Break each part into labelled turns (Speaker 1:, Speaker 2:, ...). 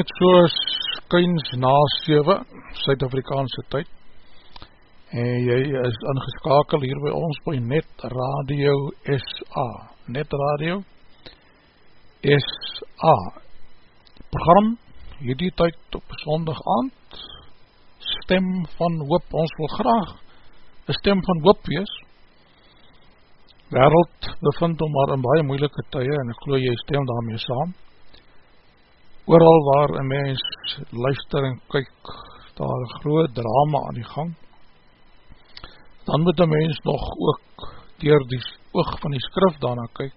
Speaker 1: net so skuins na 7 Suid-Afrikaanse tyd. En jy is ingeskakel hier by ons by Net Radio SA Net Radio SA program hierdie tyd op sondag aand stem van hoop. Ons wil graag een stem van hoop wees. Wereld bevind om maar in baie moeilike tye en ek geloof jy stem daarmee saam Ooral waar een mens luister en kyk, daar een groot drama aan die gang, dan moet een mens nog ook dier die oog van die skrif daarna kyk,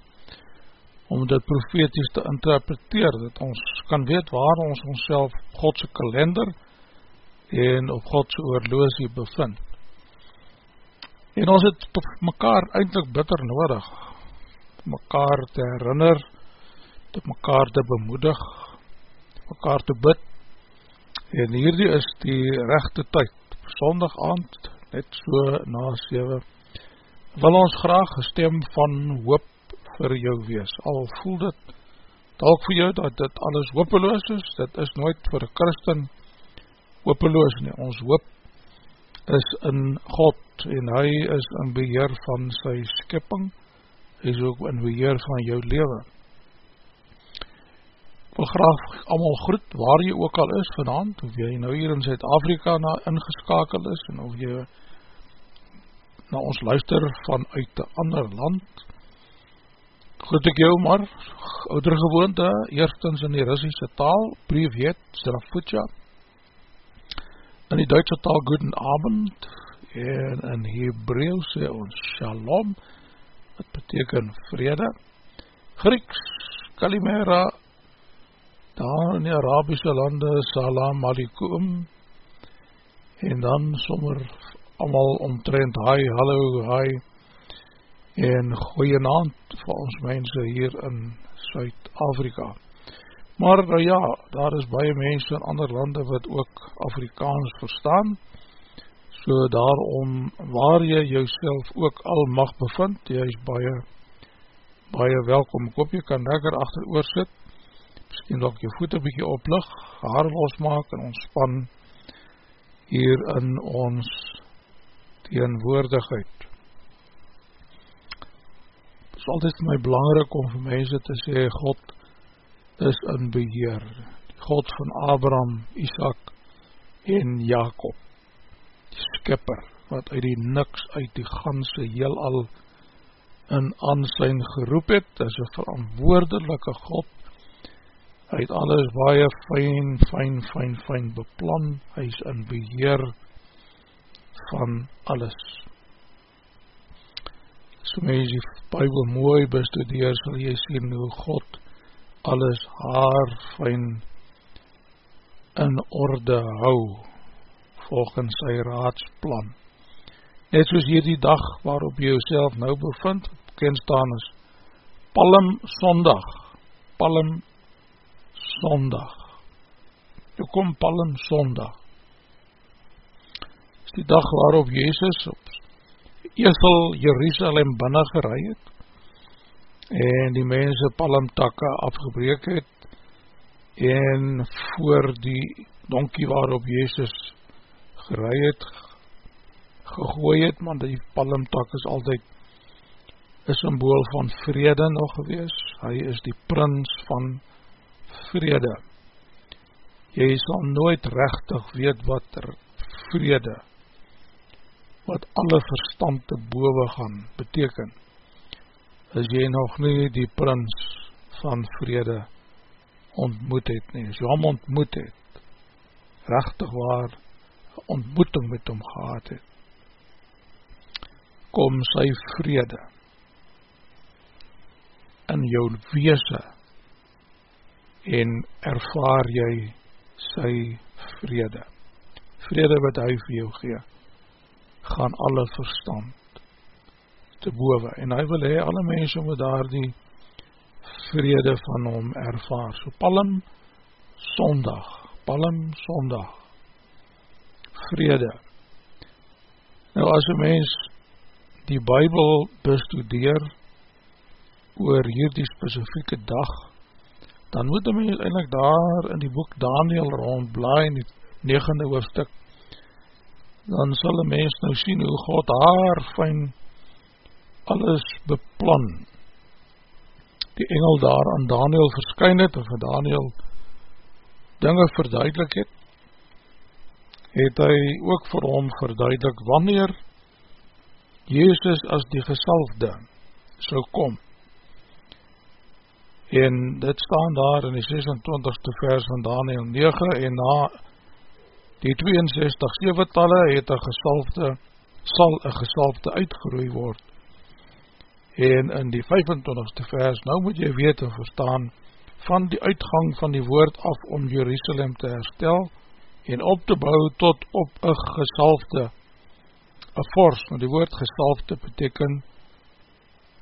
Speaker 1: om dit profeties te interpreteer, dat ons kan weet waar ons ons Godse kalender en op Godse oorloosie bevind. En ons het mekaar eindelijk bitter nodig, mekaar te herinner, te mekaar te bemoedig, mekaar te bid. En hierdie is die rechte tyd. Sondag aand, net so na 7 wil ons graag gestem van hoop vir jou wees, al voel dit dalk vir jou dat dit alles hopeloos is, dit is nooit vir christen hopeloos nie, ons hoop is in God en hy is in beheer van sy skipping, hy is ook in beheer van jou leven wil graag allemaal groet, waar jy ook al is vanavond, of jy nou hier in Zuid-Afrika na ingeskakel is, en of jy na ons luister vanuit die ander land, groet ek jou maar, oudere gewoonte, eerstens in die Russische taal, Privet, Strafutja, in die Duitse taal Guten Abend, en in Hebreeuw sê ons Shalom, wat beteken vrede, Grieks, Kalimera, daar in die Arabische lande Salam Alikum en dan sommer allemaal omtrend hi, hallo, hi. En goeie naand vir ons mense hier in Suid-Afrika. Maar nou ja, daar is baie mense in ander lande wat ook Afrikaans verstaan. So daarom waar jy jouself ook al mag bevind, jy is baie baie welkom, ek hoop jy kan lekker achter oor sit miskien dat jy voete bykie oplig, haar losmaak en ontspan hier in ons teenwoordigheid. Het is altyd my belangrijk om vir mense te sê, God is in beheer, die God van Abraham, Isaac en Jacob, die skipper, wat uit die niks, uit die ganse heel al in aansijn geroep het, is een verantwoordelike God, hy het alles baie fijn, fijn, fijn, fijn beplan, hy is in beheer van alles. So mens die Bijbel mooi bestudeer, sal jy sien hoe God alles haar fijn in orde hou, volgens sy raadsplan. Net soos hierdie dag waarop jy jouself nou bevind, kenstaan is Palm Sondag, Palm Sondag. Nou kom Palm Sondag. Is die dag waarop Jezus op Eesel Jerusalem binnen gerei het en die mense palmtakke afgebreek het en voor die donkie waarop Jezus gerei het gegooi het, want die palmtak is altyd een symbool van vrede nog gewees, hy is die prins van vrede vrede. Jy sal nooit rechtig weet wat er vrede, wat alle verstand te boven gaan beteken, as jy nog nie die prins van vrede ontmoet het nie, as jy hom ontmoet het, rechtig waar ontmoeting met hom gehad het, kom sy vrede in jou weese en ervaar jy sy vrede. Vrede wat hy vir jou gee, gaan alle verstand te boven. En hy wil hee alle mense met daar die vrede van hom ervaar. So palm sondag, palm sondag, vrede. Nou as een mens die bybel bestudeer oor hierdie specifieke dag, dan moet die mens eindelijk daar in die boek Daniel rondblaai in die negende hoofdstuk, dan sal die mens nou sien hoe God haar fijn alles beplan. Die engel daar aan Daniel verskyn het, of Daniel dinge verduidelik het, het hy ook vir hom verduidelik wanneer Jezus as die gesalfde sou kom, en dit staan daar in die 26ste vers van Daniel 9 en na die 62 sevetalle het een gesalfte sal een gesalfte uitgeroei word. En in die 25ste vers nou moet jy weet en verstaan van die uitgang van die woord af om Jerusalem te herstel en op te bou tot op een gesalfte een fors, want die woord gesalfte beteken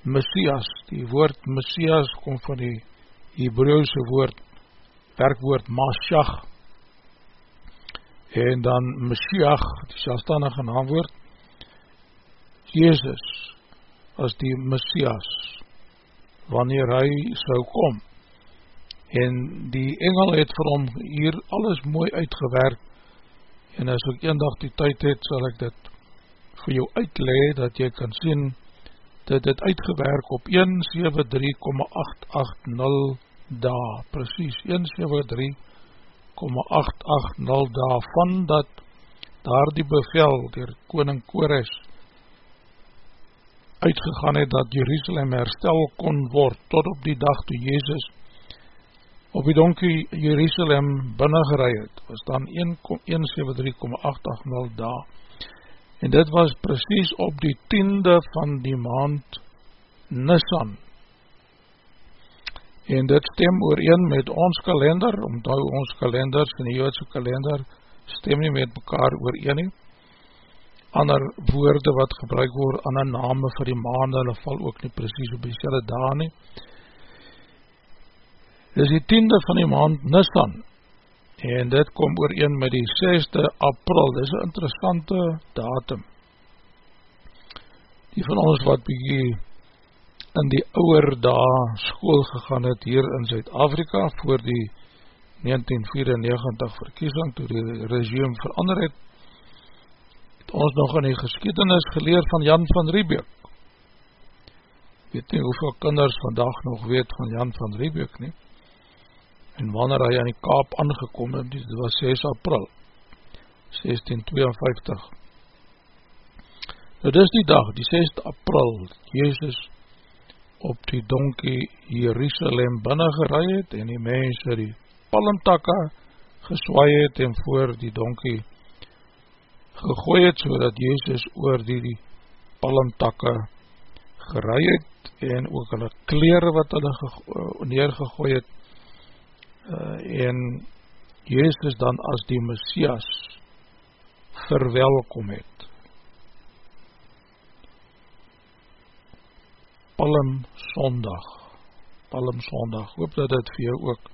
Speaker 1: Messias, die woord Messias kom van die Hebreeuwse woord, werkwoord Masjach, en dan Masjach, die selfstandige naamwoord, Jezus, as die Messias, wanneer hy sou kom, en die engel het vir hom hier alles mooi uitgewerk, en as ek een dag die tyd het, sal ek dit vir jou uitlee, dat jy kan sien, dit het uitgewerk op 173,880 dae, precies 173,880 dae van dat daar die bevel door koning Kores uitgegaan het dat Jerusalem herstel kon word tot op die dag toe Jezus op die donkie Jerusalem binnengerei het, was dan 173,880 dae en dit was precies op die tiende van die maand Nisan. En dit stem ooreen met ons kalender, omdat ons kalenders in die joodse kalender stem nie met mekaar ooreen nie. Ander woorde wat gebruik word, ander name vir die maande, hulle val ook nie precies op die selle daar nie. Dit is die tiende van die maand Nisan, en dit kom ooreen met die 6de april, dit is een interessante datum. Die van ons wat bykie in die ouwer daar school gegaan het hier in Zuid-Afrika, voor die 1994 verkiesing, toe die regime verander het, ons nog in die geschiedenis geleer van Jan van Riebeek. Weet nie hoeveel kinders vandag nog weet van Jan van Riebeek nie. En wanneer hy aan die kaap aangekom het, dit was 6 april 1652. Nou dis die dag, die 6 april, Jezus op die donkie Jerusalem binnen geraai het en die mense die palmtakke geswaai het en voor die donkie gegooi het, so dat Jezus oor die, die palmtakke geraai het, en ook hulle kleren wat hulle neergegooi het, en Jezus dan as die Messias verwelkom het. Palm Sondag, Palm Sondag, hoop dat dit vir jou ook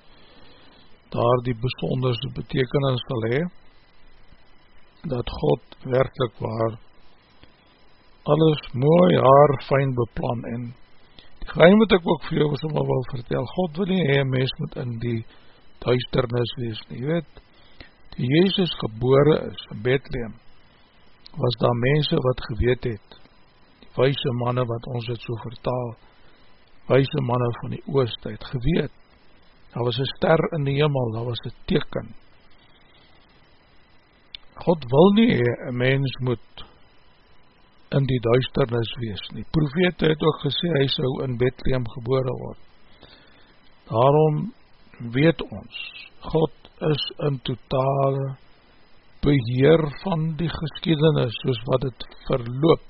Speaker 1: daar die besonderse betekenis sal hee, dat God werkelijk waar alles mooi haar fijn beplan en geheim wat ek ook vir jou so wil vertel, God wil nie hee mens moet in die duisternis wees nie, weet. Die Jezus gebore is in Bethlehem was daar mense wat geweet het die wijse manne wat ons het so vertaal wijse manne van die oost het geweet daar was een ster in die hemel, daar was een teken. God wil nie een mens moet in die duisternis wees nie. Profeet het ook gesê, hy sou in Bethlehem gebore word. Daarom weet ons, God is in totale beheer van die geschiedenis, soos wat het verloop,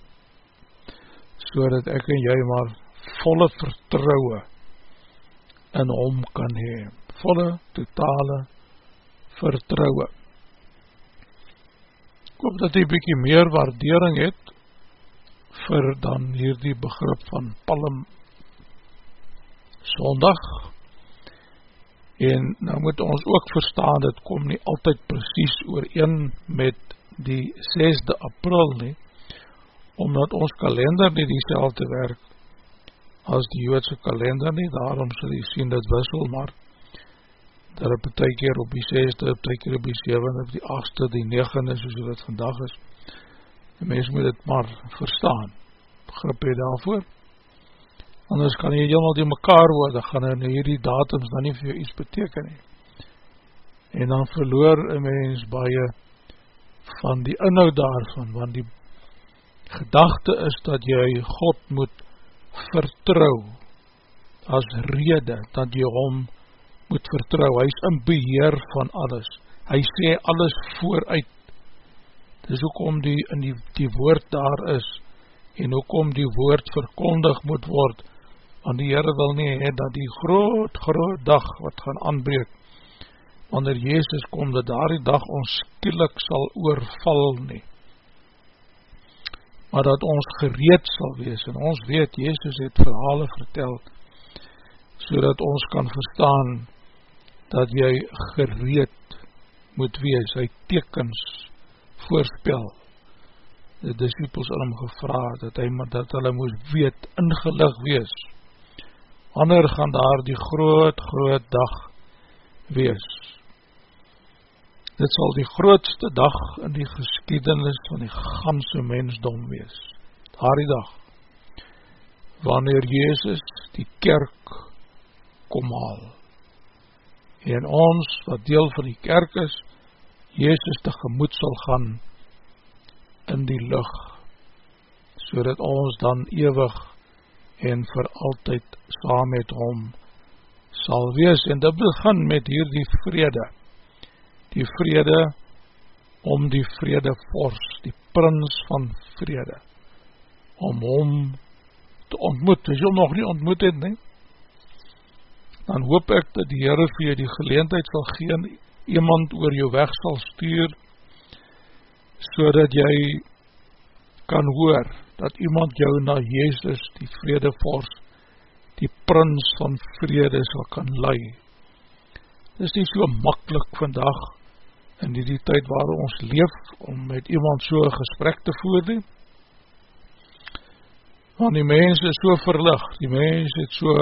Speaker 1: so dat ek en jy maar volle vertrouwe in hom kan hee. Volle, totale vertrouwe ek hoop dat hy bykie meer waardering het vir dan hierdie begrip van Palm. Sondag. En nou moet ons ook verstaan dit kom nie altyd precies ooreen met die 6de april nie omdat ons kalender nie die selfde werk as die joodse kalender nie, daarom sal jy sien dit wissel maar dat het betek keer op die 6ste, betek keer op die 7ste, op die 8ste, die 9ste, soos dit vandag is. Die mens moet het maar verstaan. Begrip jy daarvoor? Anders kan jy helemaal die mekaar word, dan gaan in hierdie datums dan nie vir jou iets beteken nie. En dan verloor een mens baie van die inhoud daarvan, want die gedachte is dat jy God moet vertrouw as rede, dat jy hom moet vertrouw, hy is in beheer van alles, hy sê alles vooruit, dis hoekom die, in die, die woord daar is, en hoekom die woord verkondig moet word, want die Heere wil nie hee, dat die groot, groot dag wat gaan aanbreek, wanneer Jezus kom, dat daar die dag ons skielik sal oorval nie, maar dat ons gereed sal wees, en ons weet, Jezus het verhalen verteld, so dat ons kan verstaan, dat jy gereed moet wees, hy tekens voorspel, die disciples al hom gevra, dat hy dat hulle moes weet, ingelig wees, wanneer gaan daar die groot, groot dag wees, dit sal die grootste dag in die geskiedenis van die ganse mensdom wees, daar die dag, wanneer Jezus die kerk kom haal, en ons, wat deel van die kerk is, Jezus tegemoet sal gaan in die lucht, so dat ons dan ewig en vir altyd saam met hom sal wees. En dit begin met hier die vrede, die vrede om die vrede fors, die prins van vrede, om hom te ontmoet, as jy nog nie ontmoet het nie, dan hoop ek dat die Heere vir jy die geleentheid sal gee iemand oor jou weg sal stuur, so dat jy kan hoor, dat iemand jou na Jezus, die vredevors, die prins van vrede sal kan lei. Dit is nie so makkelijk vandag, in die, die tyd waar ons leef, om met iemand so een gesprek te voer nie, want die mens is so verlig, die mens het so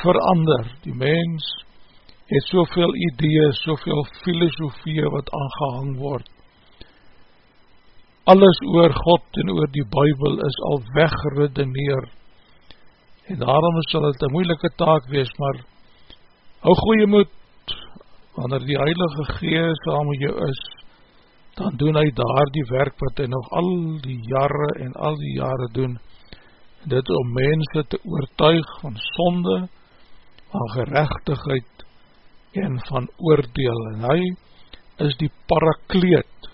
Speaker 1: verander, die mens het soveel ideeën, soveel filosofie wat aangehang word. Alles oor God en oor die Bijbel is al weggeredeneer. En daarom sal het een moeilike taak wees, maar hou goeie moed, wanneer die Heilige Geest saam met jou is, dan doen hy daar die werk wat hy nog al die jare en al die jare doen, dit om mense te oortuig van sonde, van gerechtigheid en van oordeel. En hy is die parakleet.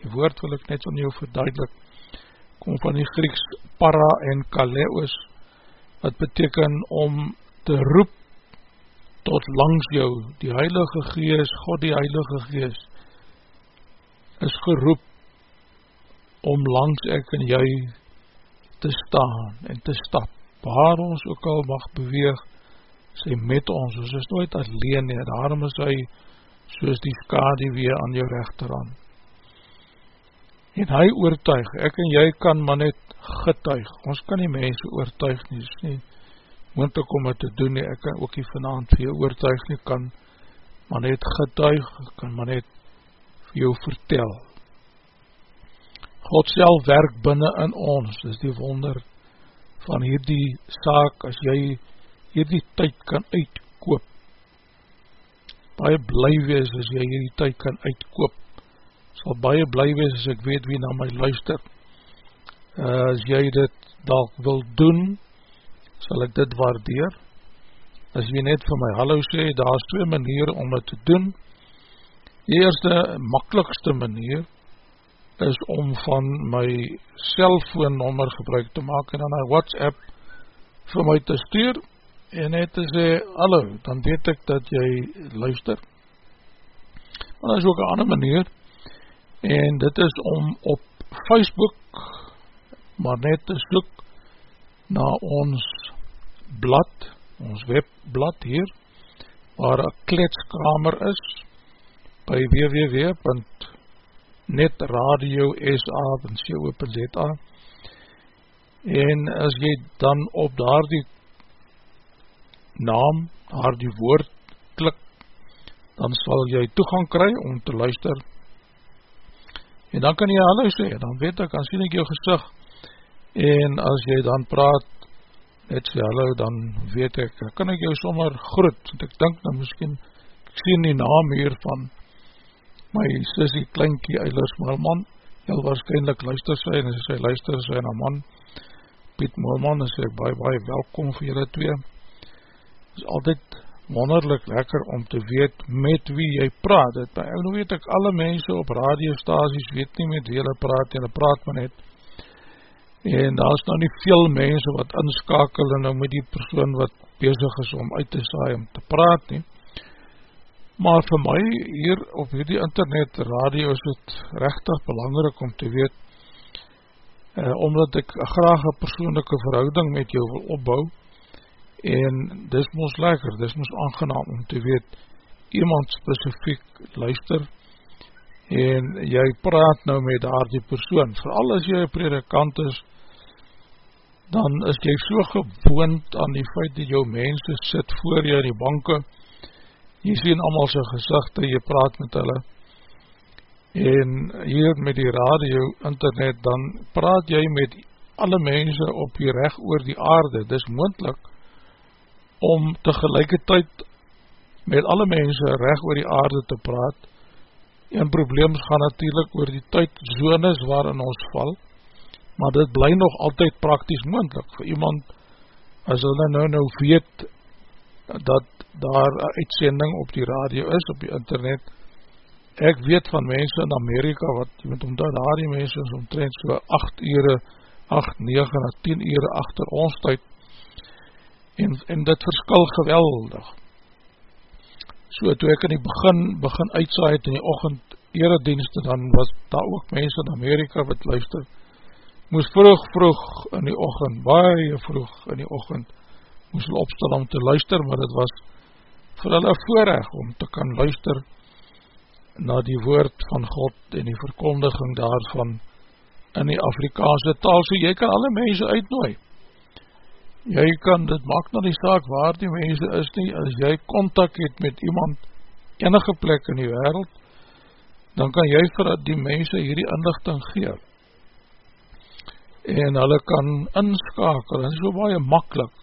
Speaker 1: Die woord wil ek net van jou verduidelik. Kom van die Grieks para en kaleos, wat beteken om te roep tot langs jou. Die Heilige Gees, God die Heilige Gees, is geroep om langs ek en jy te staan en te stap, waar ons ook al mag beweeg, sy met ons, ons is nooit alleen nie, daarom is hy soos die skadewee aan jou rechterhand. En hy oortuig, ek en jy kan maar net getuig, ons kan nie mense oortuig nie, is nie moontek om het te doen nie, ek kan ook nie vanavond vir jou oortuig nie, kan maar net getuig, kan maar net vir jou vertel, God self werk binnen in ons, is die wonder van hierdie saak, as jy hierdie tyd kan uitkoop, baie bly wees as jy hierdie tyd kan uitkoop, sal baie bly wees as ek weet wie na my luister, uh, as jy dit dalk wil doen, sal ek dit waardeer, as jy net vir my hallo sê, daar is twee manier om dit te doen, die eerste, makkelijkste manier, is om van my cellfoonnummer gebruik te maak en dan my WhatsApp vir my te stuur en net te sê, hallo, dan weet ek dat jy luister. Maar dat is ook een ander manier en dit is om op Facebook maar net te soek na ons blad, ons webblad hier, waar een kletskamer is by www.facebook.com netradio.sa.co.za en as jy dan op daar die naam, daar die woord klik, dan sal jy toegang kry om te luister. En dan kan jy hallo sê, dan weet ek, dan sien ek jou gezicht en as jy dan praat net sê hallo, dan weet ek, dan kan ek jou sommer groet, want ek dink nou miskien, ek sien die naam hier van my sissie kleinkie Eilers Moelman, heel waarschijnlijk luister sy, en sy luister sy na man, Piet Moelman, en sy baie baie welkom vir julle twee. Is altyd wonderlik lekker om te weet met wie jy praat. Het, by nou weet ek, alle mense op radiostasies weet nie met wie julle praat, julle praat maar net. En daar is nou nie veel mense wat inskakel en nou met die persoon wat bezig is om uit te saai om te praat nie. Maar vir my hier op hierdie internet radio is het rechtig belangrijk om te weet, eh, omdat ek graag een persoonlijke verhouding met jou wil opbou, en dis moos lekker, dis moos aangenaam om te weet, iemand specifiek luister, en jy praat nou met daar die persoon, vooral as jy een predikant is, dan is jy so gewoond aan die feit dat jou mense sit voor jy in die banke, jy sien allemaal sy gezichte, jy praat met hulle, en hier met die radio, internet, dan praat jy met alle mense op die recht oor die aarde, dis moendlik, om tegelijkertijd met alle mense recht oor die aarde te praat, en probleems gaan natuurlijk oor die tydzones waarin ons val, maar dit bly nog altyd praktisch moendlik. Vir iemand, as hulle nou nou weet, dat daar een uitsending op die radio is, op die internet, ek weet van mense in Amerika, wat, jy moet omdat daar die mense is omtrent so 8 ure, 8, 9, 10 ure achter ons tyd, en, en dit verskil geweldig. So, toe ek in die begin, begin uitsaai het in die ochend eredienste, dan was daar ook mense in Amerika wat luister, moes vroeg vroeg in die ochend, baie vroeg in die ochend, moes hulle opstel om te luister, maar het was vir hulle voorrecht om te kan luister na die woord van God en die verkondiging daarvan in die Afrikaanse taal, so jy kan alle mense uitnooi, jy kan, dit maak nou die saak waar die mense is nie, as jy contact het met iemand, enige plek in die wereld, dan kan jy vir die mense hierdie inlichting gee. En hulle kan inskakel, en so baie makkelijk,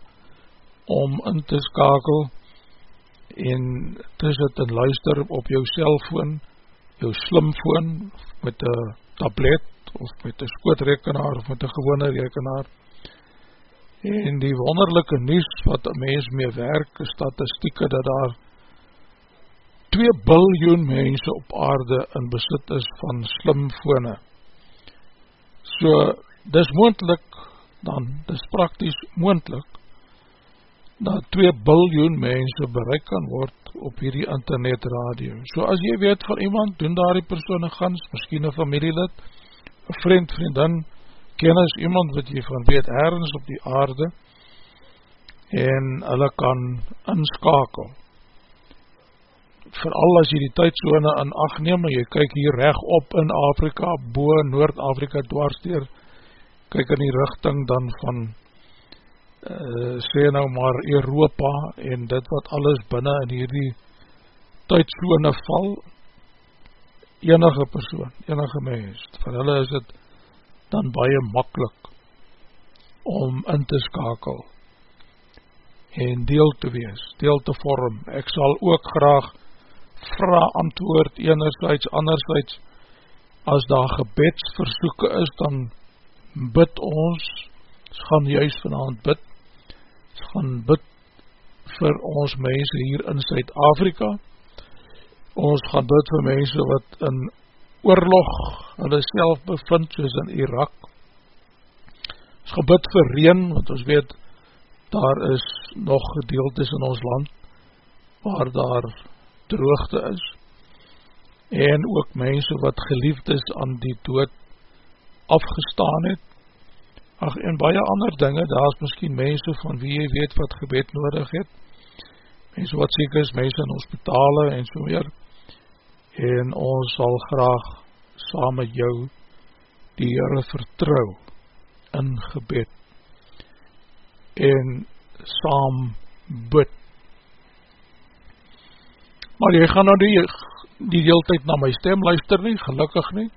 Speaker 1: om in te skakel, en te sit en luister op jou cellfoon, jou slimfoon, met een tablet, of met een skootrekenaar, of met een gewone rekenaar, En die wonderlijke nieuws wat een mens mee werk, is statistieke dat daar 2 biljoen mense op aarde in besit is van slimfone. So, dis moendlik, dan, dis praktisch moendlik, dat 2 biljoen mense bereik kan word op hierdie internetradio. So, as jy weet van iemand, doen daar die persoon een gans, miskien een familielid, een vriend, vriendin, kennis, iemand wat jy van weet ergens op die aarde en hulle kan inskakel. Vooral as jy die tydzone in acht neem en jy kyk hier recht op in Afrika, boe Noord-Afrika dwarsteer, kyk in die richting dan van uh, sê nou maar Europa en dit wat alles binnen in hierdie tydzone val enige persoon, enige mens, vir hulle is het dan baie makkelijk om in te skakel en deel te wees, deel te vorm. Ek sal ook graag vraag antwoord enerzijds, anderzijds, as daar gebedsversoeken is, dan bid ons, ons gaan juist vanavond bid, ons gaan bid vir ons mense hier in Suid-Afrika, ons gaan bid vir mense wat in oorlog. Hulle self bevind soos in Irak. Is gebid vir reen want ons weet daar is nog gedeeltes in ons land waar daar droogte is. En ook mense wat geliefd is aan die dood afgestaan het. Ach en baie ander dinge daar is miskien mense van wie jy weet wat gebed nodig het. Mense wat seker is mense in hospitale en so meer en ons sal graag saam met jou die Heere vertrouw in gebed en saam bid. Maar jy gaan nou die, die deeltijd na my stem luister nie, gelukkig nie.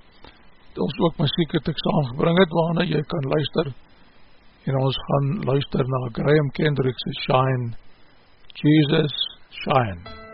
Speaker 1: Ons ook muziek het ek saam gebring het, waarna jy kan luister en ons gaan luister na Graham Kendrick's Shine, Jesus Shine.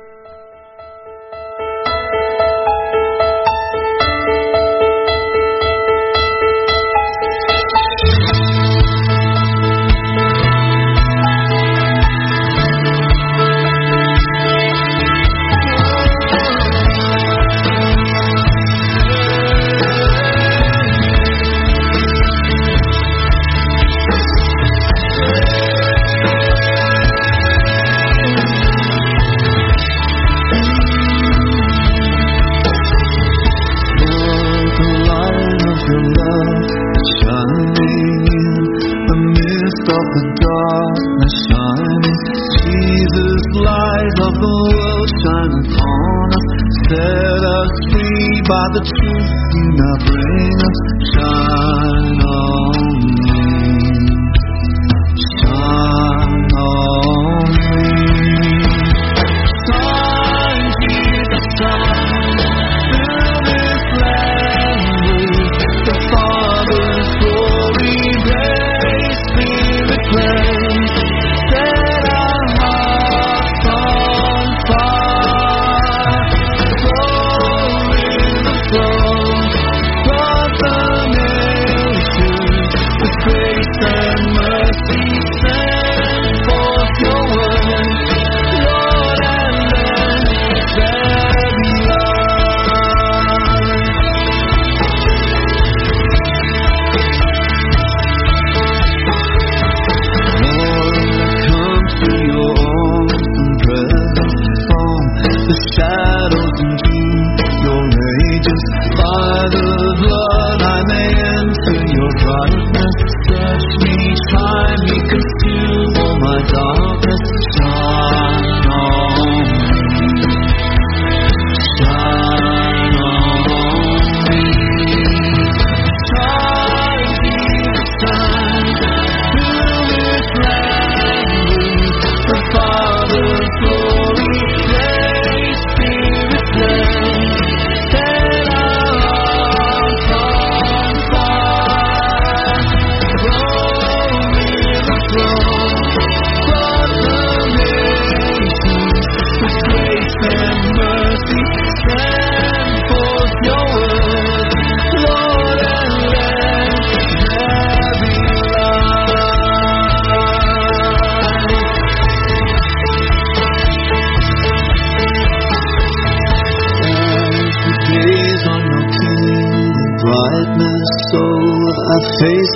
Speaker 1: by
Speaker 2: the truth you now bring us shine on.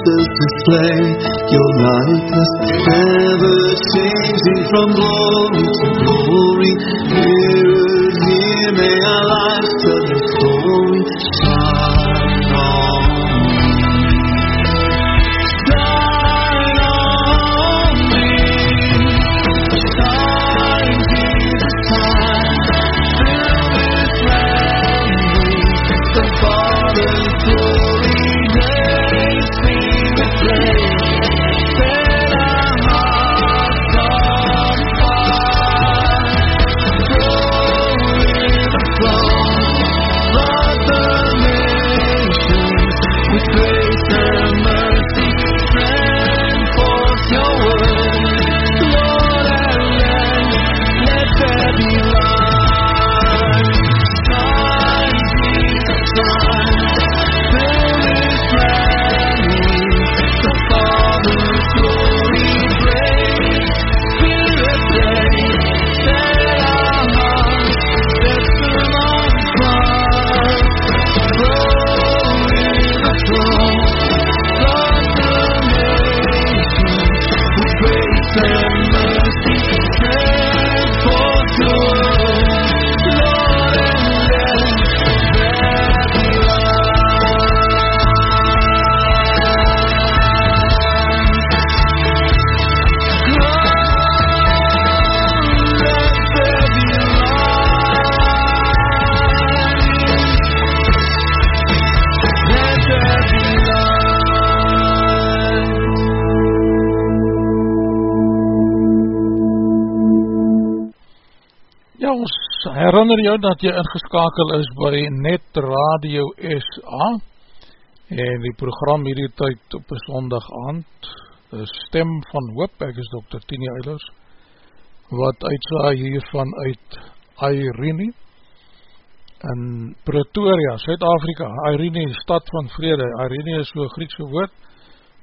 Speaker 2: Faces display your likeness, ever changing from glory to glory.
Speaker 1: Herinner jou dat jy ingeskakel is by Net Radio SA en die program hierdie tyd op een sondag aand, die stem van hoop, ek is Dr. Tini Eilers, wat uitsaai hiervan uit Irene in Pretoria, Suid-Afrika, Irene, stad van vrede, Irene is so Griekse woord,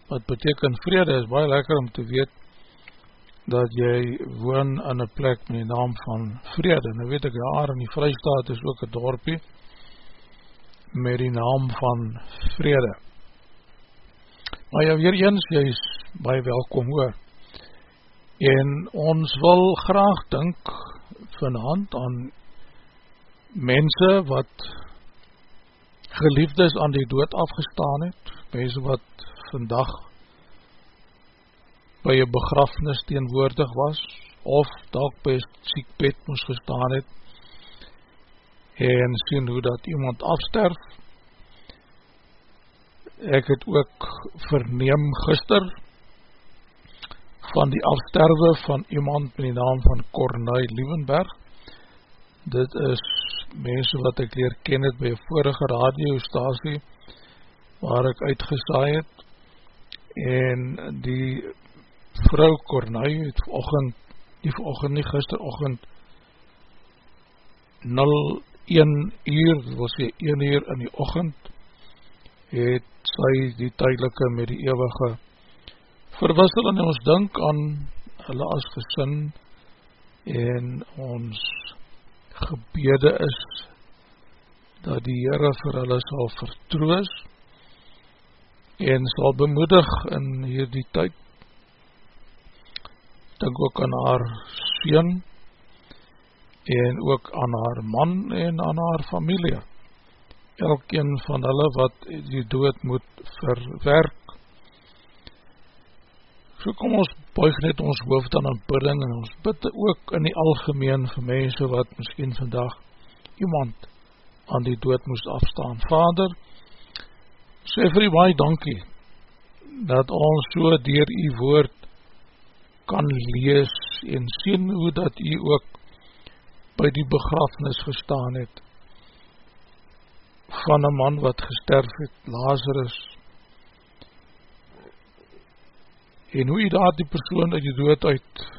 Speaker 1: wat beteken vrede, is baie lekker om te weet dat jy woon in een plek met die naam van vrede. Nou weet ek, daar in die Vrystaat is ook een dorpie met die naam van vrede. Maar jy weer eens, jy is baie welkom hoor. En ons wil graag dink vanavond aan mense wat geliefdes aan die dood afgestaan het, mense wat vandag by een begrafnis teenwoordig was, of dalk by een siekbed moes gestaan het, en sien hoe dat iemand afsterf. Ek het ook verneem gister van die afsterwe van iemand met die naam van Cornei Liebenberg. Dit is mense wat ek leer ken het by een vorige radiostasie waar ek uitgesaai het en die vrou Cornei het vanochtend, nie vanochtend nie, gisterochtend 01 uur, dit wil sê 1 uur in die ochend, het sy die tydelike met die eeuwige verwissel en ons dink aan hulle as gesin en ons gebede is dat die Heere vir hulle sal vertroos en sal bemoedig in hierdie tyd dink ook aan haar sien en ook aan haar man en aan haar familie. Elkeen van hulle wat die dood moet verwerk. So kom ons buig net ons hoofd aan bidding en ons bid ook in die algemeen vir mense wat miskien vandag iemand aan die dood moest afstaan. Vader, sê vir die baie dankie dat ons so dier die woord kan lees en sien hoe dat u ook by die begrafnis gestaan het. Van een man wat gesterf het, Lazarus. En hoe u daar die persoon uit die dood uit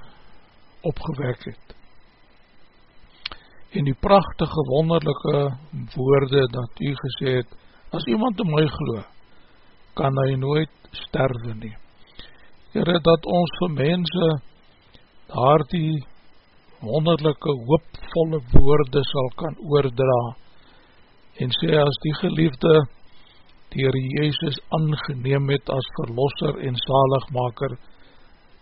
Speaker 1: opgewek het. En die prachtige wonderlijke woorde dat u gesê het as iemand in my glo kan hy nooit sterwe nie Heere, dat ons vir mense daar die wonderlijke hoopvolle woorde sal kan oordra en sê as die geliefde dier Jezus aangeneem het as verlosser en zaligmaker,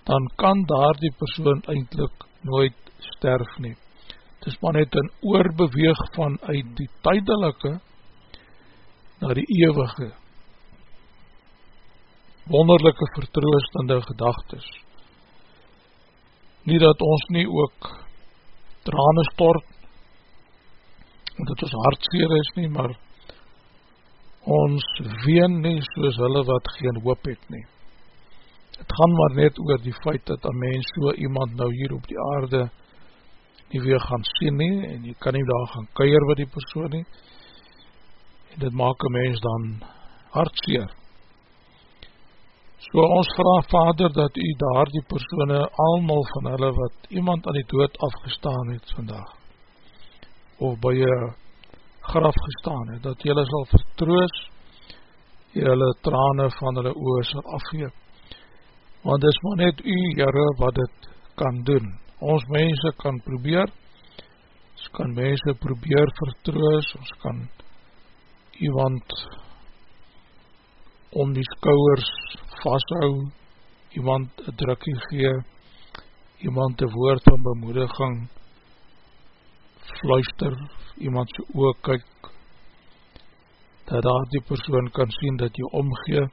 Speaker 1: dan kan daar die persoon eindelijk nooit sterf nie. Het is maar net een oorbeweeg van uit die tydelike na die eeuwige, wonderlijke vertroostende gedagtes. Nie dat ons nie ook trane stort, omdat ons hartseer is nie, maar ons ween nie soos hulle wat geen hoop het nie. Het gaan maar net oor die feit dat een mens so iemand nou hier op die aarde nie weer gaan sien nie, en jy kan nie daar gaan keir met die persoon nie, en dit maak een mens dan hartseer. So ons vraag vader dat u daar die persoene almal van hulle wat iemand aan die dood afgestaan het vandag, of by jy graf gestaan het, dat jylle sal vertroos, jylle trane van hulle oor sal afgeef. Want dis maar net u, jyre, wat dit kan doen. Ons mense kan probeer, ons kan mense probeer vertroos, ons kan iemand om die skouwers vasthou, iemand een drukkie gee, iemand een woord van bemoediging, fluister, iemand so oog kyk, dat daar die persoon kan sien dat jy omgee,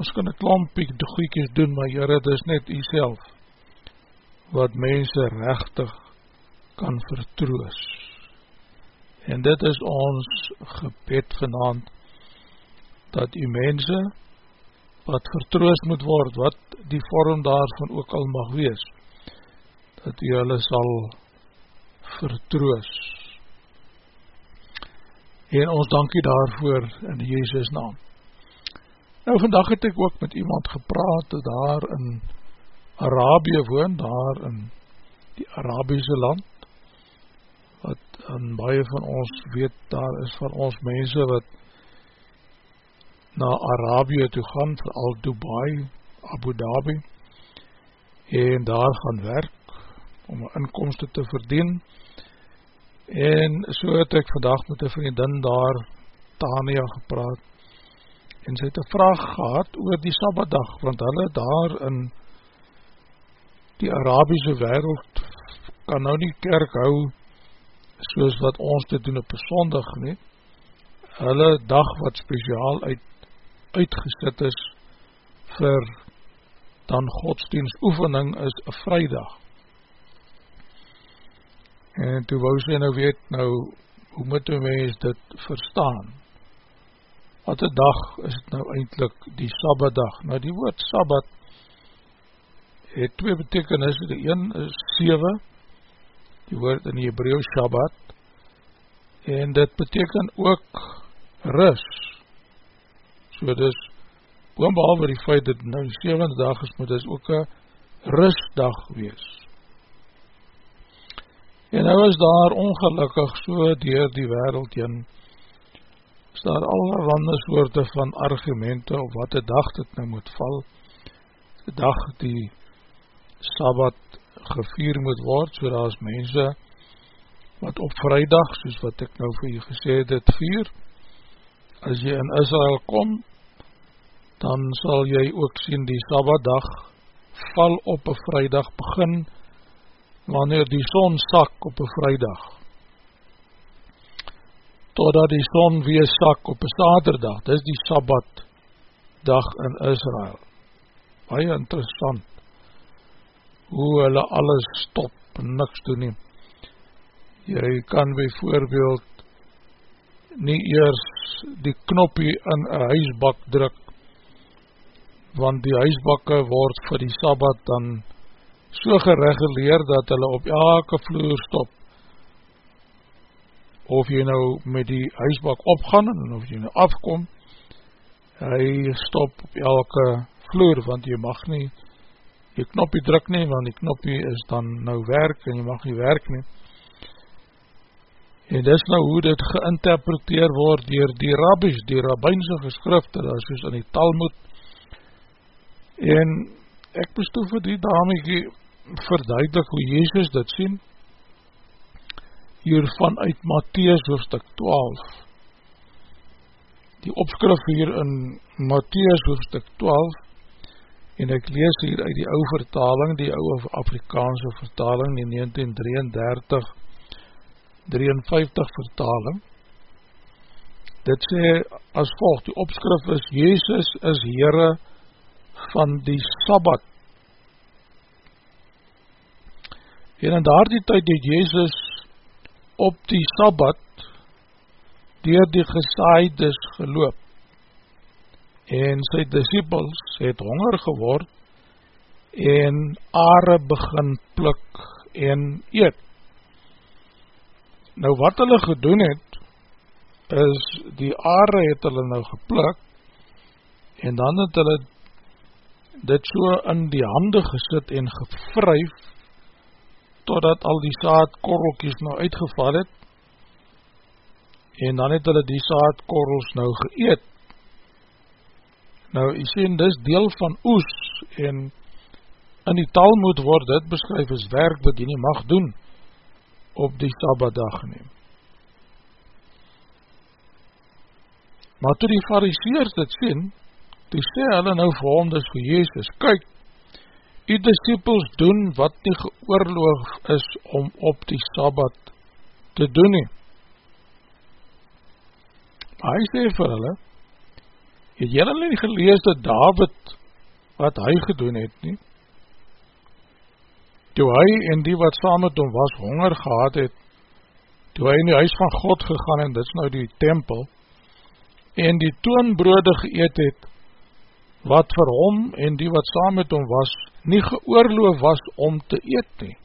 Speaker 1: ons kan een klampie goeikies doen, maar jyre, dit is net jy self, wat mense rechtig kan vertroos. En dit is ons gebed vanavond, dat die mense, wat vertroos moet word, wat die vorm daarvan ook al mag wees, dat jy hulle sal vertroos. En ons dankie daarvoor in Jezus naam. Nou vandag het ek ook met iemand gepraat daar in Arabië woon, daar in die Arabiese land, wat in baie van ons weet, daar is van ons mense wat na Arabië toe gaan, vooral Dubai, Abu Dhabi, en daar gaan werk, om een inkomste te verdien, en so het ek vandag met een vriendin daar, Tania, gepraat, en sy het een vraag gehad oor die Sabbadag, want hulle daar in die Arabiese wereld kan nou nie kerk hou soos wat ons te doen op sondag nie, hulle dag wat speciaal uit, uitgesit is vir dan godsdienst oefening is een vrijdag. En toe wou sy nou weet nou, hoe moet die mens dit verstaan? Wat die dag is het nou eindelijk die Sabbatdag? Nou die woord Sabbat het twee betekenis die een is 7 die woord in die Hebraeus Shabbat en dit beteken ook rus so dis boonbehalve die feit dat nou die 7 dag is moet dit ook een rustdag wees En nou is daar ongelukkig so dier die wereld in, is daar allerhande soorte van argumente op wat die dag dit nou moet val, die dag die Sabbat gevier moet word, so daar is mense wat op vrijdag, soos wat ek nou vir jy gesê dit vier, as jy in Israel kom, dan sal jy ook sien die Sabbatdag val op een vrijdag begin, wanneer die son sak op een vrijdag, totdat die son weer sak op een saterdag, dit is die Sabbat dag in Israel. Baie interessant, hoe hulle alles stop en niks doen nie. Jy kan bijvoorbeeld nie eers die knoppie in een huisbak druk, want die huisbakke word vir die Sabbat dan so gereguleer dat hulle op elke vloer stop. Of jy nou met die huisbak opgaan en of jy nou afkom hy stop op elke vloer want jy mag nie jy knoppie druk nie want die knoppie is dan nou werk en jy mag nie werk nie. En dis nou hoe dit geïnterpreteer word dier die rabbies, die rabbijnse geskrifte, is soos in die Talmud en ek bestoef vir die damekie verduidelik hoe Jezus dit sien. Hier vanuit Matthäus hoofdstuk 12 die opskrif hier in Matthäus hoofdstuk 12 en ek lees hier uit die ou vertaling, die ou Afrikaanse vertaling, die 1933 53 vertaling. Dit sê as volg, die opskrif is Jezus is Heere van die Sabbat en in daar die tyd het Jezus op die Sabbat dier die gesaaides geloop en sy disciples het honger geword en aarde begin pluk en eet. Nou wat hulle gedoen het is die aarde het hulle nou gepluk en dan het hulle dit so in die hande gesit en gevryf totdat al die saadkorrelkies nou uitgeval het en dan het hulle die saadkorrels nou geëet. Nou, jy sê, dis deel van oes, en in die talmoed word dit beskryf as werk wat jy nie mag doen op die sabbadag neem. Maar toe die fariseers dit sien, toe sê hulle nou vir hom, dis vir Jezus, kyk, die disciples doen wat nie geoorloof is om op die sabbat te doen nie. Hy sê vir hulle, het jylle nie gelees dat David wat hy gedoen het nie, toe hy en die wat saam met hom was honger gehad het, toe hy in die huis van God gegaan en dit is nou die tempel, en die toonbrode geëet het, wat vir hom en die wat saam met hom was, nie geoorloof was om te eet nie,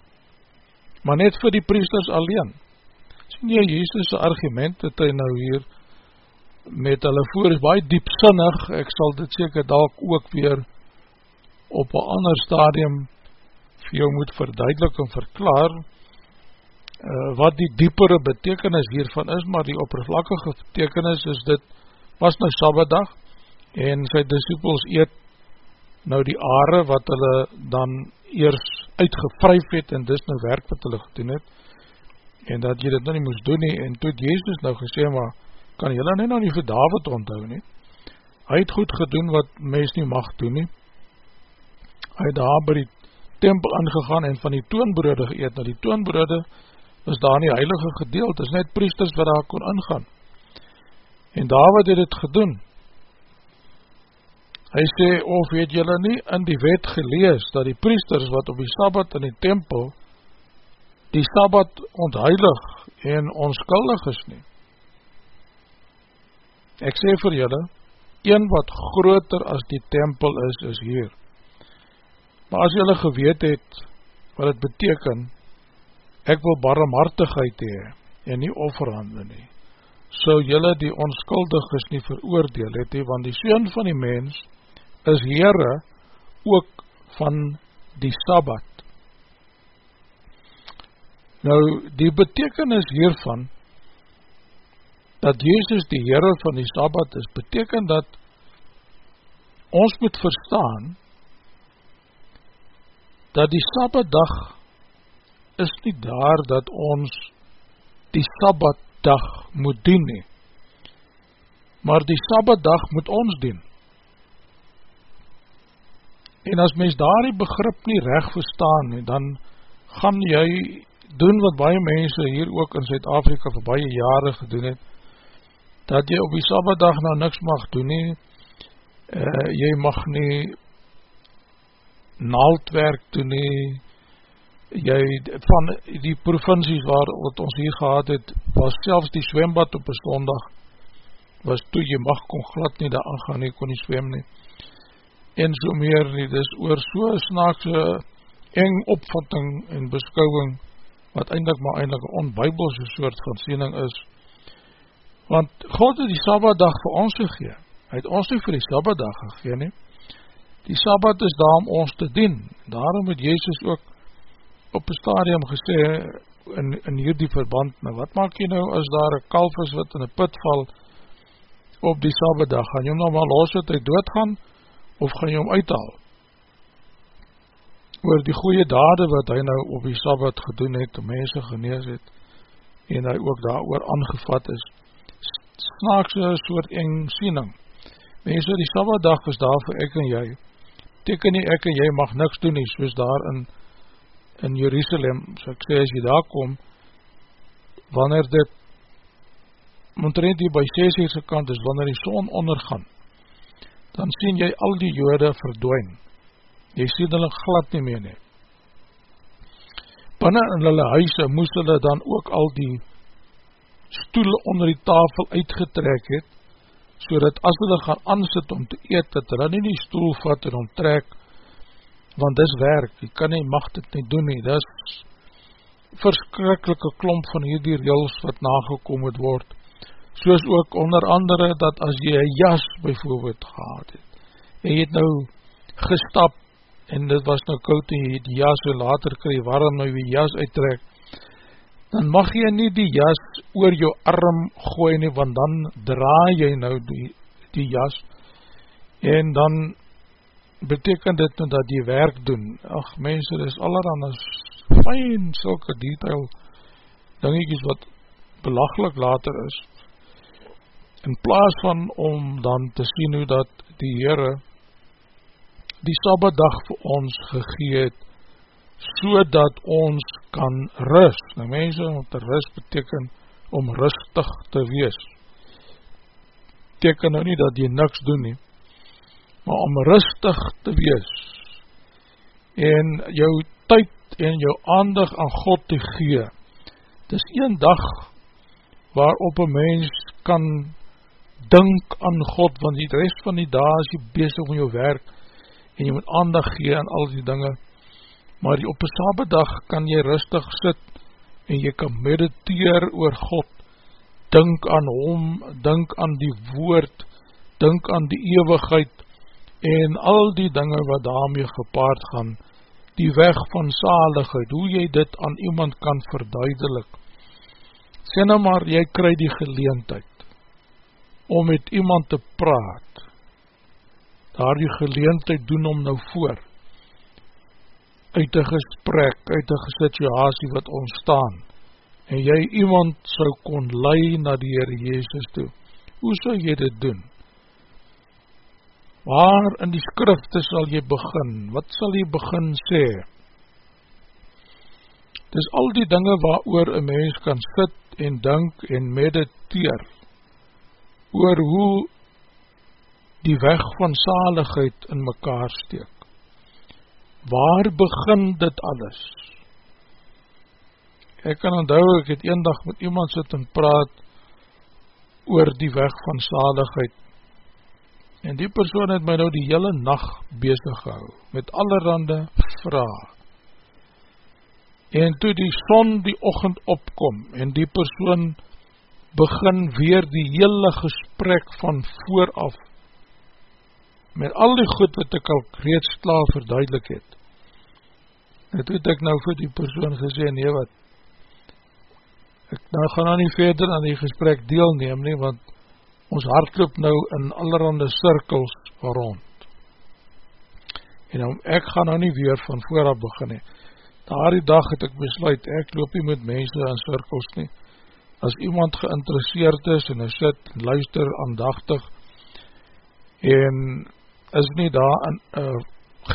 Speaker 1: maar net vir die priesters alleen. Sien jy, Jesus' argument het hy nou hier met hulle voor is baie diepsinnig, ek sal dit seker dalk ook weer op een ander stadium vir jou moet verduidelik en verklaar uh, wat die diepere betekenis hiervan is, maar die oppervlakkige betekenis is dit was nou Sabbadag en sy disciples eet nou die aarde wat hulle dan eers uitgevryf het en dis nou werk wat hulle gedoen het en dat jy dit nou nie moes doen nie en toe het Jezus nou gesê maar kan jylle nie nou nie vir David onthou nie. Hy het goed gedoen wat mens nie mag doen nie. Hy het daar by die tempel aangegaan en van die toonbrode geëet. Nou die toonbrode is daar nie heilige gedeeld, is net priesters wat daar kon ingaan. En David het het gedoen. Hy sê, of het jylle nie in die wet gelees, dat die priesters wat op die Sabbat in die tempel, die Sabbat ontheilig en onskuldig is nie. Ek sê vir julle, een wat groter as die tempel is, is hier. Maar as julle geweet het, wat het beteken, ek wil barmhartigheid hee, en nie offerhande nie, so julle die onskuldig is nie veroordeel het, he, want die Seun van die mens is Heere ook van die Sabbat. Nou, die betekenis hiervan, dat Jezus die Heere van die Sabbat is, beteken dat ons moet verstaan dat die Sabbatdag is nie daar dat ons die Sabbatdag moet dien nie, maar die Sabbatdag moet ons dien. En as mens daar die begrip nie recht verstaan nie, dan gaan jy doen wat baie mense hier ook in Zuid-Afrika vir baie jare gedoen het, dat jy op die sabbatdag nou niks mag doen nie, uh, jy mag nie naaldwerk doen nie, jy, van die provincies waar wat ons hier gehad het, was selfs die zwembad op een sondag, was toe jy mag kon glad nie daar aangaan nie, kon nie zwem nie, en so meer nie, dis oor so snaakse eng opvatting en beskouwing, wat eindelijk maar eindelijk een onbybelse soort van siening is, want God het die Sabbatdag vir ons gegeen, hy het ons nie vir die Sabbatdag gegeen nie, die Sabbat is daar om ons te dien, daarom het Jezus ook op een stadium gesê, in, in hierdie verband, nou wat maak jy nou as daar een kalf is wat in een put val op die Sabbatdag, gaan jy hom nou maar los wat hy doodgaan, of gaan jy hom uithaal? Oor die goeie dade wat hy nou op die Sabbat gedoen het, om mense genees het, en hy ook daar oor aangevat is, snaakse soort eng siening. Mense, die Sabbatdag is daar vir ek en jy, teken nie ek en jy mag niks doen nie, soos daar in, in Jerusalem, so ek sê, as jy daar kom, wanneer dit, omtrent hier by 6 uurse kant is, wanneer die son ondergaan, dan sien jy al die jode verdwijn, jy sien hulle glad nie meer nie. Binnen in hulle huise moes hulle dan ook al die stoele onder die tafel uitgetrek het, so dat as hulle gaan ansit om te eet, dat hulle nie die stoel vat en omtrek, want dis werk, jy kan nie, mag dit nie doen nie, dis verskrikkelike klomp van hierdie reels wat nagekom het word, soos ook onder andere, dat as jy een jas bijvoorbeeld gehad het, en jy het nou gestap, en dit was nou koud en jy die jas so later kry, waarom nou die jas uittrek, dan mag jy nie die jas oor jou arm gooi nie, want dan draai jy nou die, die jas, en dan beteken dit nou dat jy werk doen. Ach mense, dit is allerhand is fijn, sulke detail, dingetjies wat belaglik later is, in plaas van om dan te sien hoe dat die Heere die Sabbatdag vir ons gegeet, so dat ons kan rus. Nou mense, om te rus beteken om rustig te wees. Beteken nou nie dat jy niks doen nie, maar om rustig te wees en jou tyd en jou aandig aan God te gee. Dit is een dag waarop een mens kan dink aan God, want die rest van die dag is jy bezig van jou werk en jy moet aandag gee aan al die dinge, maar op een sabedag kan jy rustig sit en jy kan mediteer oor God, dink aan hom, dink aan die woord, dink aan die eeuwigheid en al die dinge wat daarmee gepaard gaan, die weg van saligheid, hoe jy dit aan iemand kan verduidelik. Sê nou maar, jy kry die geleentheid om met iemand te praat, daar die geleentheid doen om nou voor, uit die gesprek, uit die situasie wat ontstaan, en jy iemand sou kon lei na die Heer Jezus toe, hoe sou jy dit doen? Waar in die skrifte sal jy begin? Wat sal jy begin sê? Dis al die dinge waar oor een mens kan sit en dink en mediteer, oor hoe die weg van saligheid in mekaar steek. Waar begin dit alles? Ek kan onthou, ek het een dag met iemand sit en praat oor die weg van saligheid en die persoon het my nou die hele nacht bezig gehou met allerhande vraag en toe die son die ochend opkom en die persoon begin weer die hele gesprek van vooraf met al die goed wat ek al reeds klaar verduidelik het. En toe het ek nou vir die persoon gesê, nee wat, ek nou gaan nou nie verder aan die gesprek deelneem nie, want ons hardloop nou in allerhande cirkels rond. En nou, ek gaan nou nie weer van vooraf begin nie. Daar die dag het ek besluit, ek loop nie met mense in cirkels nie. As iemand geïnteresseerd is en hy sit en luister aandachtig en is nie daar in uh,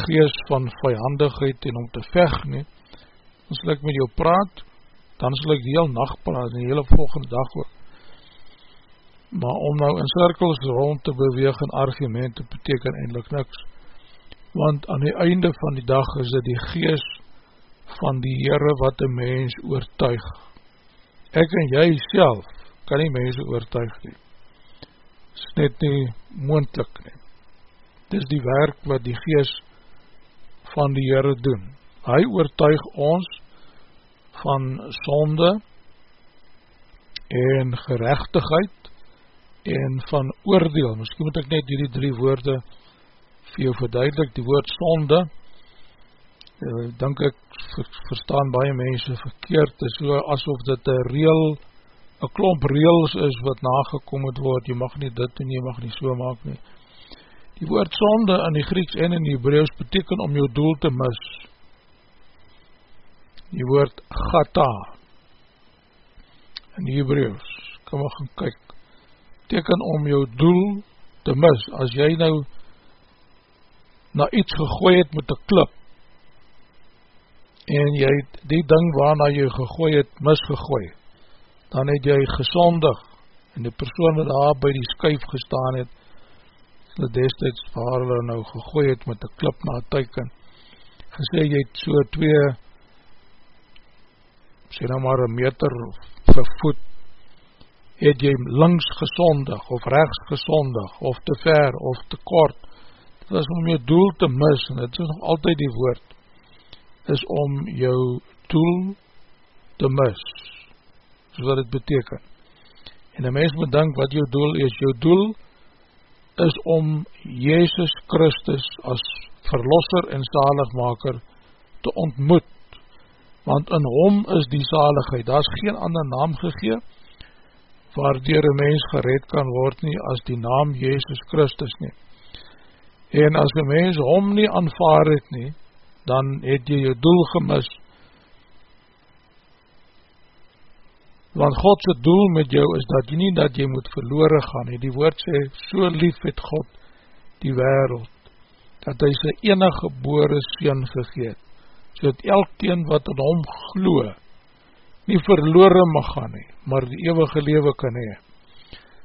Speaker 1: gees van vijandigheid en om te vecht nie, dan sal ek met jou praat, dan sal ek die heel nacht praat, die hele volgende dag ook. Maar om nou in cirkels rond te beweeg en argumente beteken eindelijk niks, want aan die einde van die dag is dit die gees van die Heere wat die mens oortuig. Ek en jy self kan die mens oortuig nie. Is net nie moendlik nie dis die werk wat die gees van die Heere doen. Hy oortuig ons van sonde en gerechtigheid en van oordeel. Misschien moet ek net die drie woorde vir jou verduidelik. Die woord sonde, uh, denk ek verstaan baie mense verkeerd, is so asof dit een reel, een klomp reels is wat nagekom het word, jy mag nie dit en jy mag nie so maak nie. Die woord sonde in die Grieks en in die Hebreeuws beteken om jou doel te mis. Die woord gata in die Hebreeuws, kan maar gaan kyk, beteken om jou doel te mis, as jy nou na iets gegooi het met een klip, en jy het die ding waarna jy gegooi het, misgegooi, dan het jy gesondig, en die persoon wat daar by die skuif gestaan het, hulle destijds waar hulle nou gegooi het met een klip na teiken, gesê jy het so twee, sê nou maar een meter of een voet, het jy links gesondig, of rechts gesondig, of te ver, of te kort, dit is om jou doel te mis, en dit is nog altyd die woord, is om jou doel te mis, so wat dit beteken. En die mens moet denk wat jou doel is, jou doel is om Jezus Christus as verlosser en zaligmaker te ontmoet, want in hom is die zaligheid, daar is geen ander naam gegeen, waardoor een mens gered kan word nie as die naam Jezus Christus nie. En as een mens hom nie aanvaar het nie, dan het jy jou doel gemis. Want Godse doel met jou is dat jy nie dat jy moet verloore gaan nie. Die woord sê, so lief het God die wereld, dat hy sy enige gebore sien gegeet, so dat elkeen wat in hom gloe, nie verloore mag gaan nie, maar die eeuwige lewe kan hee.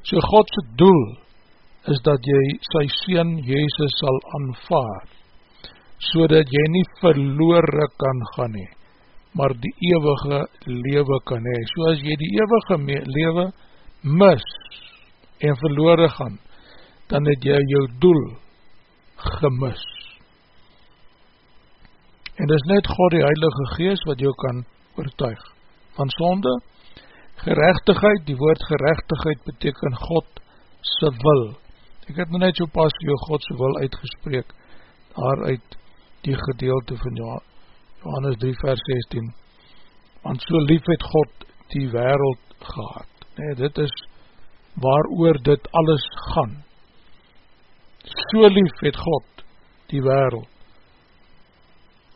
Speaker 1: So Godse doel is dat jy sy Seen Jezus sal aanvaar, so dat jy nie verloore kan gaan nie, maar die eeuwige lewe kan hee. So as jy die eeuwige lewe mis en verloore gaan, dan het jy jou doel gemis. En dis net God die Heilige Gees wat jou kan oortuig van sonde, gerechtigheid, die woord gerechtigheid beteken God se wil. Ek het nou net so pas jou God se wil uitgespreek, daaruit die gedeelte van Johannes 3 vers 16, want so lief het God die wereld gehad. Nee, dit is waar oor dit alles gaan. So lief het God die wereld,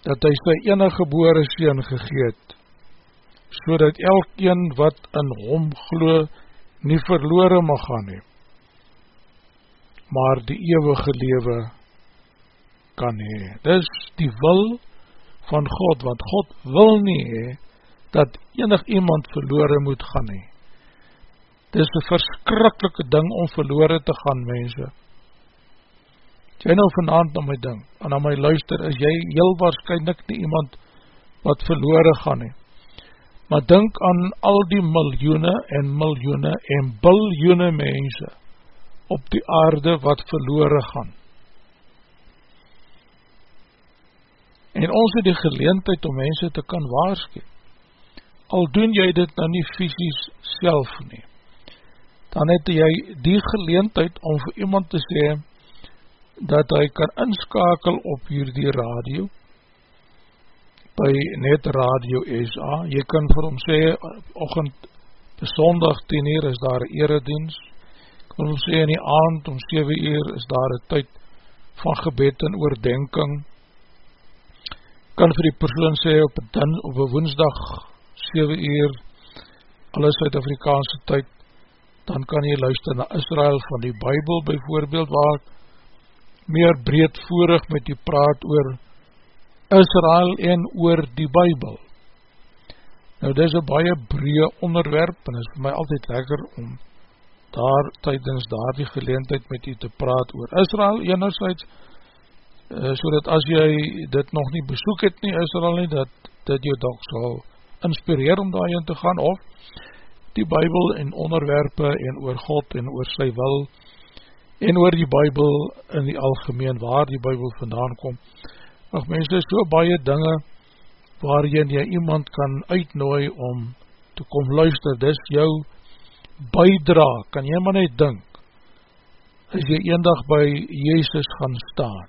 Speaker 1: dat hy sy enige gebore sien gegeet, so dat elkeen wat in hom glo nie verloore mag gaan nie, maar die eeuwige lewe kan hee. Dis die wil van God, want God wil nie hee, dat enig iemand verloore moet gaan nie. Dis een verskrikkelike ding om verloore te gaan, mense. As jy nou vanavond na my ding, en na my luister, is jy heel waarschijnlijk nie iemand wat verloore gaan nie maar denk aan al die miljoene en miljoene en biljoene mense op die aarde wat verloore gaan. En ons het die geleentheid om mense te kan waarskie. Al doen jy dit nou nie fysisk self nie, dan het jy die geleentheid om vir iemand te sê, dat hy kan inskakel op hierdie radio, by Net Radio SA, jy kan vir hom sê, ochend, die sondag 10 uur is daar eredienst, kan hom sê in die aand om 7 uur is daar een tyd van gebed en oordenking, kan vir die persoon sê op een, op een woensdag 7 uur, alles Suid-Afrikaanse tyd, dan kan jy luister na Israel van die Bijbel, bijvoorbeeld, waar meer breedvoerig met die praat oor Israel en oor die Bijbel. Nou, dit is een baie breë onderwerp, en is vir my altyd lekker om daar tydens daar die geleentheid met u te praat oor Israel, enerzijds, so dat as jy dit nog nie besoek het nie, Israel nie, dat dit jou dag sal inspireer om daarin te gaan, of die Bijbel en onderwerpe en oor God en oor sy wil, en oor die Bijbel in die algemeen, waar die Bijbel vandaan kom, Ach mens, is so baie dinge waarin jy iemand kan uitnooi om te kom luister, dis jou bijdra, kan jy maar net dink, as jy eendag by Jezus gaan staan,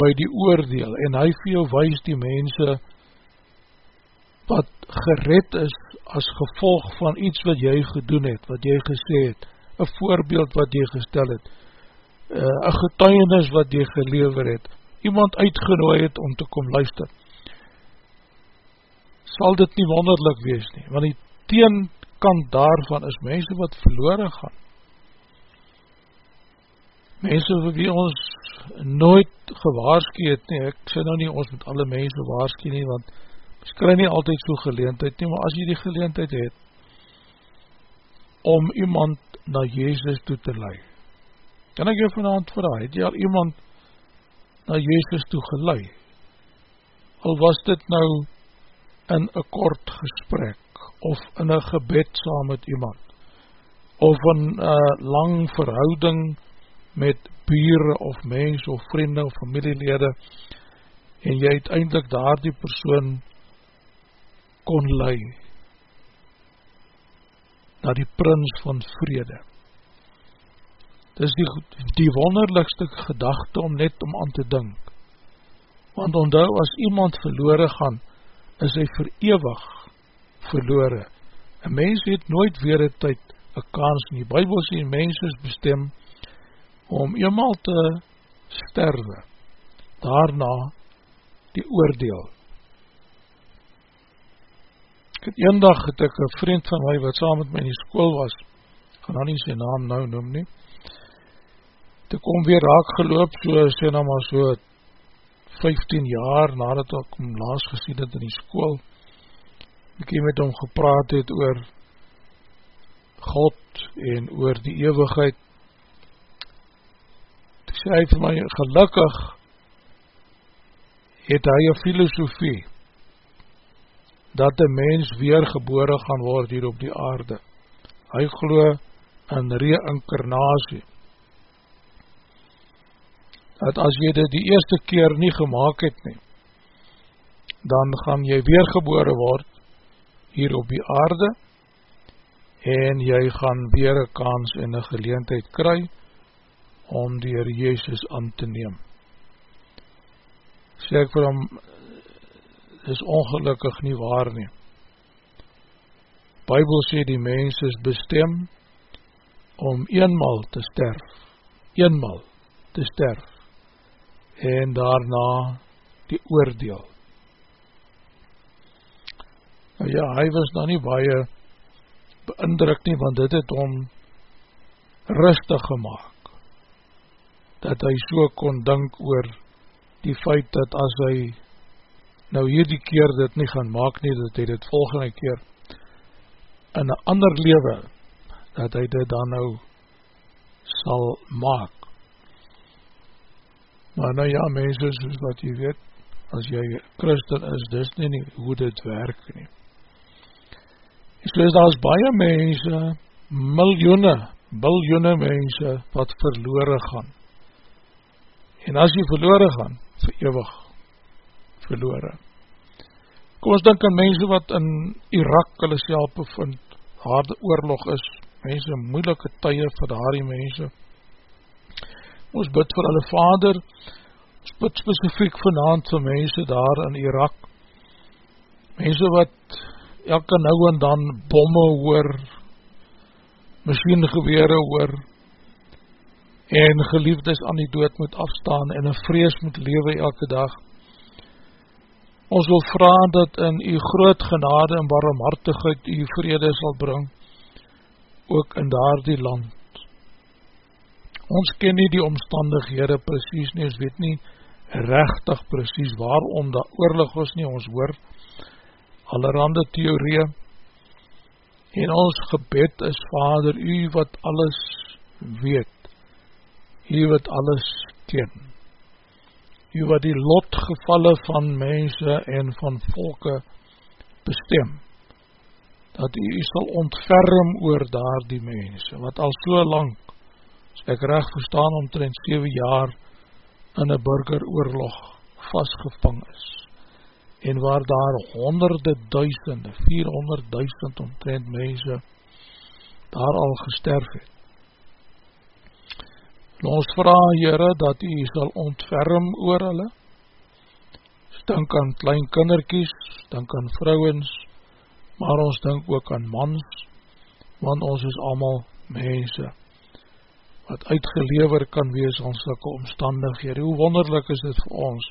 Speaker 1: by die oordeel, en hy vir jou wees die mense, wat gered is, as gevolg van iets wat jy gedoen het, wat jy gesê het, een voorbeeld wat jy gestel het, Eh, een getuienis wat jy gelever het, iemand uitgenooi het om te kom luister, sal dit nie wonderlik wees nie, want die kant daarvan is mense wat verloren gaan. Mense vir wie ons nooit gewaarskie het nie, ek sê nou nie ons met alle mense waarskie nie, want ons kry nie altyd so geleentheid nie, maar as jy die geleentheid het, om iemand na Jezus toe te lei, kan ek jou vanavond vraag, het jy al iemand na Jezus toe gelei? Al was dit nou in een kort gesprek, of in een gebed saam met iemand, of in een lang verhouding met bure of mens of vriende of familielede, en jy uiteindelik daar die persoon kon lei na die prins van vrede. Dit is die, die wonderlikste gedachte om net om aan te dink. Want onthou, as iemand verloren gaan, is hy verewig verloore. Een mens het nooit weer een tyd een kans nie. Bijbel sê, mens is bestem om eenmaal te sterwe. Daarna die oordeel. Ek het een dag het ek een vriend van my wat saam met my in die school was, gaan dan nie sy naam nou noem nie, te kom weer raak geloop, so sê nou maar so 15 jaar nadat ek om laas gesien het in die school, ek met hom gepraat het oor God en oor die eeuwigheid sê hy vir my gelukkig het hy een filosofie dat die mens weer gebore gaan word hier op die aarde. Hy glo in reïncarnatie dat as jy dit die eerste keer nie gemaakt het nie dan gaan jy weer gebore word hier op die aarde en jy gaan weer een kans en een geleentheid kry om die Heer Jezus aan te neem. Sê ek vir hom, is ongelukkig nie waar nie. Bybel sê die mens is bestem om eenmaal te sterf, eenmaal te sterf en daarna die oordeel Nou ja, hy was nou nie baie beindruk nie, want dit het om rustig gemaakt. Dat hy so kon dink oor die feit dat as hy nou hierdie keer dit nie gaan maak nie, dat hy dit volgende keer in een ander lewe, dat hy dit dan nou sal maak. Maar nou ja, mense, soos wat jy weet, as jy christen is, dis nie, nie hoe dit werk nie. Soos daar is baie mense, miljoene, biljoene mense, wat verloore gaan. En as jy verloore gaan, verewig verloore. Kom ons denk aan mense wat in Irak hulle self bevind, harde oorlog is, mense, moeilike tye vir daar die mense. Ons bid vir hulle vader, ons bid specifiek vanavond vir mense daar in Irak, mense wat elke nou en dan bomme hoor, machinegewere hoor, en geliefdes aan die dood moet afstaan, en een vrees moet lewe elke dag. Ons wil vraag dat in die groot genade en barmhartigheid die vrede sal bring, ook in daar die land. Ons ken nie die omstandighede precies nie, ons weet nie rechtig precies waarom dat oorlig was nie, ons hoor, allerhande theorie en ons gebed is Vader, u wat alles weet u wat alles ken. U wat die lotgevalle van mense en van volke bestem. Dat u sal ontferm oor daar die mense wat al so lang as ek recht verstaan omtrent 7 jaar in een burgeroorlog vastgevang is. En waar daar honderde duisende, 400.000 omtrent mense daar al gesterf het. Ons vraag Heere dat u sal ontferm oor hulle, stink aan klein kinderkies, stink aan vrouwens, maar ons stink ook aan mans, want ons is allemaal mense, wat uitgelever kan wees aan sulke omstandighede. Hoe wonderlik is dit vir ons,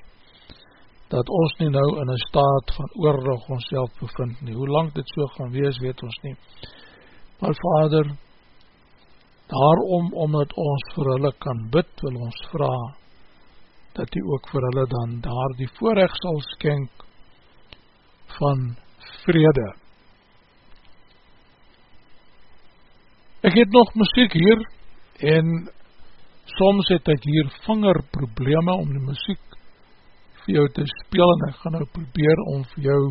Speaker 1: dat ons nie nou in een staat van oorlog ons self bevind nie. Hoe lang dit so gaan wees, weet ons nie. Maar Vader, daarom, omdat ons vir hulle kan bid, wil ons vraag, dat die ook vir hulle dan daar die voorrecht sal skenk van vrede. Ek het nog muziek hier, en soms het ek hier vingerprobleme om die muziek vir jou te speel, en ek gaan nou probeer om vir jou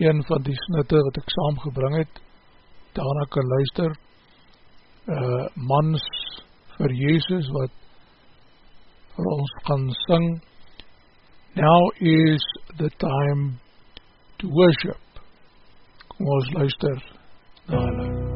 Speaker 1: een van die snitte wat ek saamgebring het, daarna kan luister, uh, mans vir Jezus wat vir ons kan sing, Now is the time to worship. Kom ons luister na hulle.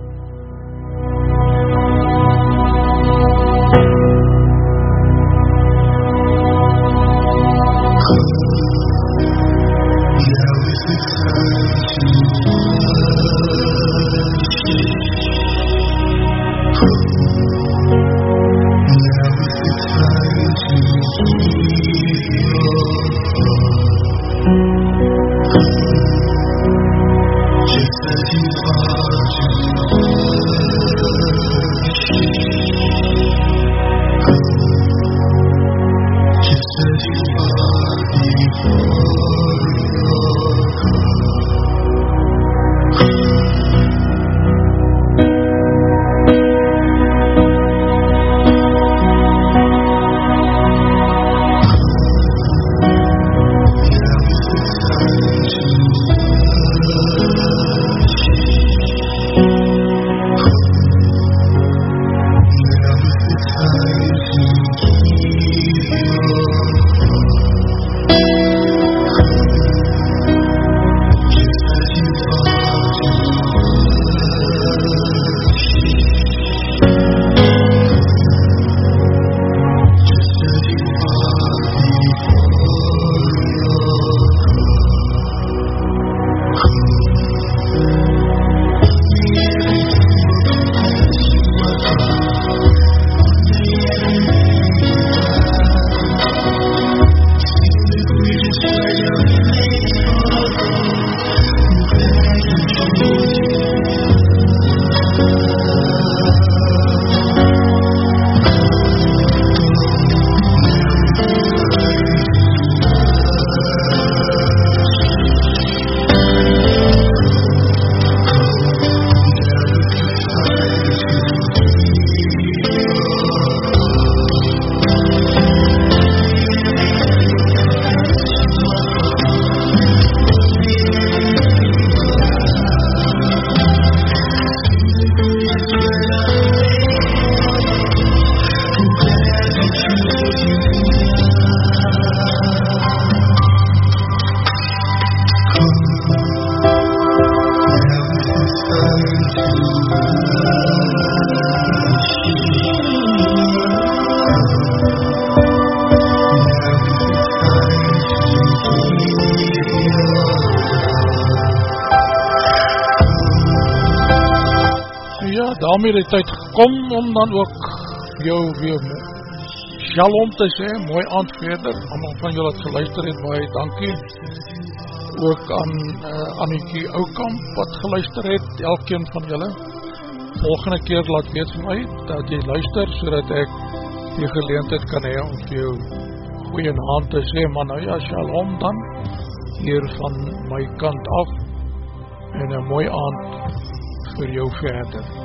Speaker 1: Daarmee die tyd gekom om dan ook jou weer shalom te sê, mooi aand verder, allemaal van julle het geluister het, baie dankie, ook aan uh, Annikie Oukamp wat geluister het, elkeen van julle, volgende keer laat weet van my, dat jy luister, so dat ek die geleentheid kan hee om vir jou goeie naam te sê, maar nou ja, shalom dan, hier van my kant af, en een mooi aand vir jou verder.